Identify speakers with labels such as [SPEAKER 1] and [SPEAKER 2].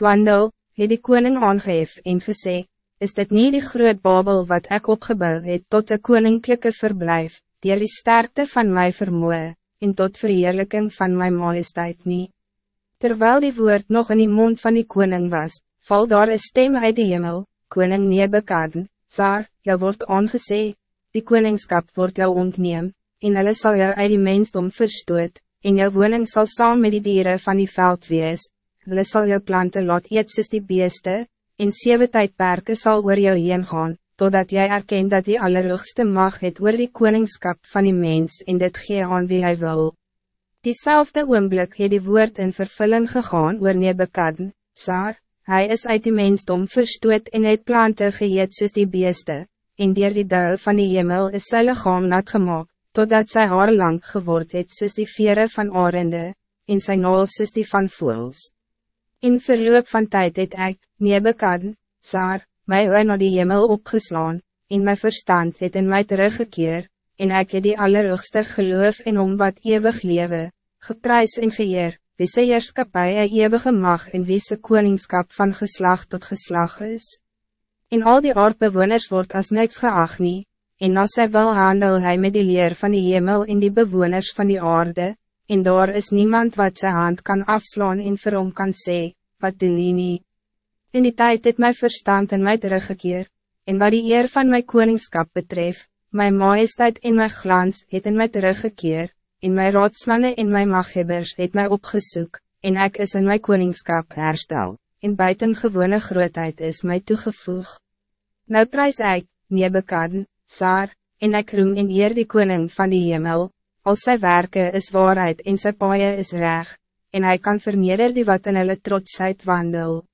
[SPEAKER 1] Twandel, het die koning aangeef en gesê, is dit niet die groot babel wat ik opgebouw het tot een koninklijke verblijf, die die sterkte van mij vermoe, en tot verheerlijking van mijn majesteit niet. Terwijl die woord nog in die mond van die koning was, val daar een stem uit die hemel, koning Nebekaden, Saar, jou wordt aangezee, die koningskap wordt jou ontneem, en hulle sal jou uit die mensdom verstoot, en jou woning zal saam met die dieren van die veld wees, hulle sal jou planten laat eet soos die beeste, en sewe tydperke sal oor jou heen gaan, totdat jij erkent dat die allerhoogste mag het oor die koningskap van die mens en dit gee aan wie hij wil. Diezelfde oomblik het die woord in vervulling gegaan oor Nebekadden, Saar, hij is uit die mensdom verstoot en het plante geëet soos die beeste, en dier die duil van die hemel is sy lichaam nat gemaakt, totdat sy haar lang geword het soos die vere van arende, en sy naal soos die van voels. In verloop van tijd het ek, Nebekad, Saar, my oor na die hemel opgeslaan, en my verstand het in my teruggekeer, en ek het die allerhoogste geloof en om wat eeuwig lewe, geprys en geëer, wie sy heerskapie een eeuwige mag en wie sy koningskap van geslag tot geslag is. En al die aardbewoners wordt als niks geacht nie, en as hy wil handel hy met die leer van die hemel en die bewoners van die aarde, en daar is niemand wat zijn hand kan afslaan en vir hom kan sê, wat doen nie nie. In die tijd het my verstand in my teruggekeer, en wat die eer van my koningskap betref, my majesteit en my glans het in my teruggekeer, en my raadsmanne en my maghebbers het my opgesoek, en ik is in my koningskap herstel, en buiten gewone grootheid is my toegevoeg. Nou prijs ek, Nebekadden, Saar, en ek roem en eer die koning van die hemel, Al sy werken is waarheid en sy paaie is reg, en hij kan verneder die wat in hulle trotsheid wandel.